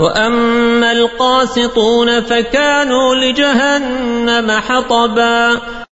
وأما القاسطون فكانوا لجهنم حطبا